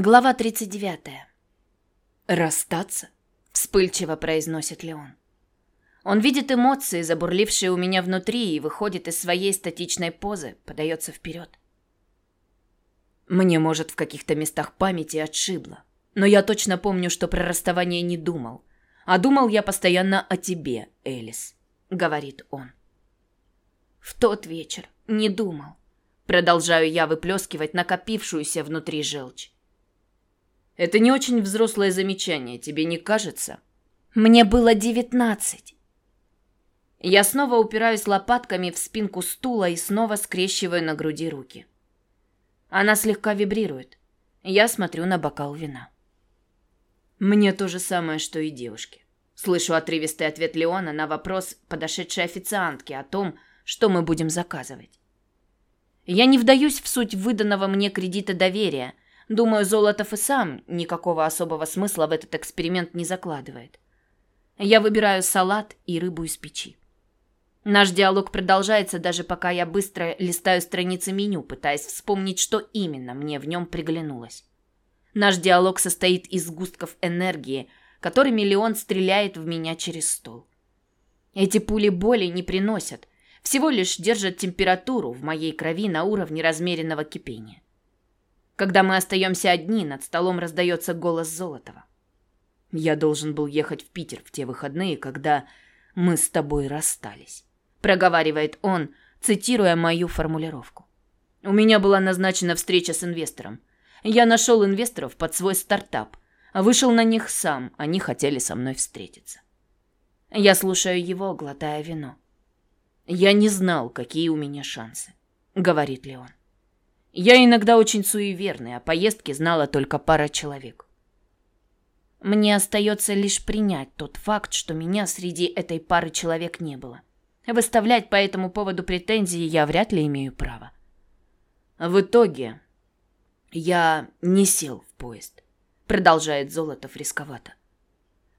Глава 39. «Расстаться?» – вспыльчиво произносит Леон. Он видит эмоции, забурлившие у меня внутри, и выходит из своей статичной позы, подается вперед. Мне, может, в каких-то местах памяти отшибло, но я точно помню, что про расставание не думал. А думал я постоянно о тебе, Элис, говорит он. В тот вечер не думал. Продолжаю я выплескивать накопившуюся внутри желчь. Это не очень взрослое замечание, тебе не кажется? Мне было девятнадцать. Я снова упираюсь лопатками в спинку стула и снова скрещиваю на груди руки. Она слегка вибрирует. Я смотрю на бокал вина. Мне то же самое, что и девушке. Слышу отрывистый ответ Леона на вопрос подошедшей официантки о том, что мы будем заказывать. Я не вдаюсь в суть выданного мне кредита доверия – Думаю, Золотов и сам никакого особого смысла в этот эксперимент не закладывает. Я выбираю салат и рыбу из печи. Наш диалог продолжается даже пока я быстро листаю страницы меню, пытаясь вспомнить, что именно мне в нем приглянулось. Наш диалог состоит из сгустков энергии, которыми Леон стреляет в меня через стол. Эти пули боли не приносят, всего лишь держат температуру в моей крови на уровне размеренного кипения. Когда мы остаемся одни, над столом раздается голос Золотова. Я должен был ехать в Питер в те выходные, когда мы с тобой расстались, проговаривает он, цитируя мою формулировку. У меня была назначена встреча с инвестором. Я нашел инвесторов под свой стартап, вышел на них сам, они хотели со мной встретиться. Я слушаю его, глотая вино. Я не знал, какие у меня шансы, говорит Леон. Я иногда очень суеверный, а поездки знала только пара человек. Мне остается лишь принять тот факт, что меня среди этой пары человек не было. Выставлять по этому поводу претензии я вряд ли имею право. В итоге я не сел в поезд, продолжает Золотов рисковато.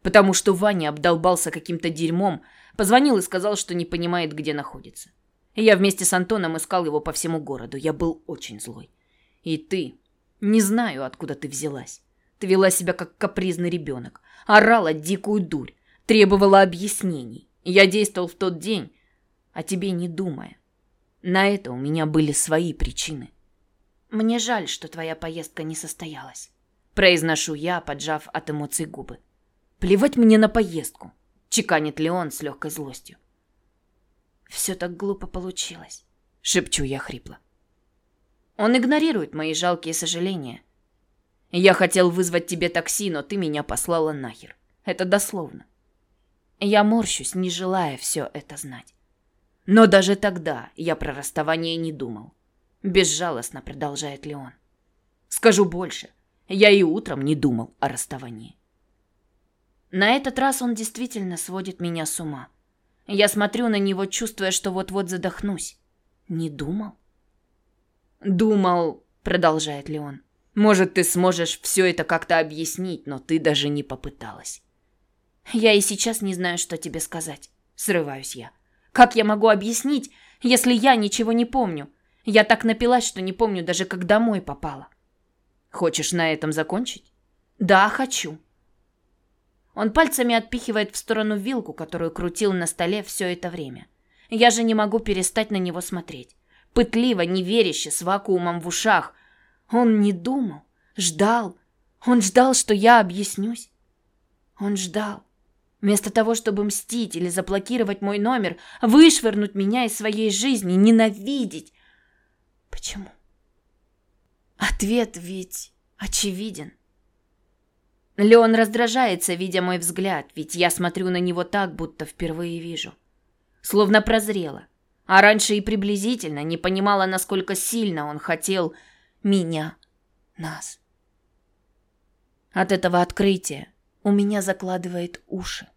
Потому что Ваня обдолбался каким-то дерьмом, позвонил и сказал, что не понимает, где находится. Я вместе с Антоном искал его по всему городу. Я был очень злой. И ты... Не знаю, откуда ты взялась. Ты вела себя как капризный ребенок. Орала дикую дурь. Требовала объяснений. Я действовал в тот день, о тебе не думая. На это у меня были свои причины. Мне жаль, что твоя поездка не состоялась. Произношу я, поджав от эмоций губы. Плевать мне на поездку. Чеканит Леон с легкой злостью. Все так глупо получилось, шепчу я хрипло. Он игнорирует мои жалкие сожаления. Я хотел вызвать тебе такси, но ты меня послала нахер. Это дословно. Я морщусь, не желая все это знать. Но даже тогда я про расставание не думал. Безжалостно продолжает Леон. Скажу больше, я и утром не думал о расставании. На этот раз он действительно сводит меня с ума. Я смотрю на него, чувствуя, что вот-вот задохнусь. Не думал? Думал, продолжает Леон. Может, ты сможешь все это как-то объяснить, но ты даже не попыталась. Я и сейчас не знаю, что тебе сказать. Срываюсь я. Как я могу объяснить, если я ничего не помню? Я так напилась, что не помню даже, как домой попала. Хочешь на этом закончить? Да, хочу. Он пальцами отпихивает в сторону вилку, которую крутил на столе все это время. Я же не могу перестать на него смотреть. Пытливо, неверяще, с вакуумом в ушах. Он не думал, ждал. Он ждал, что я объяснюсь. Он ждал. Вместо того, чтобы мстить или заблокировать мой номер, вышвырнуть меня из своей жизни, ненавидеть. Почему? Ответ ведь очевиден. Леон раздражается, видя мой взгляд, ведь я смотрю на него так, будто впервые вижу. Словно прозрела. А раньше и приблизительно не понимала, насколько сильно он хотел меня, нас. От этого открытия у меня закладывает уши.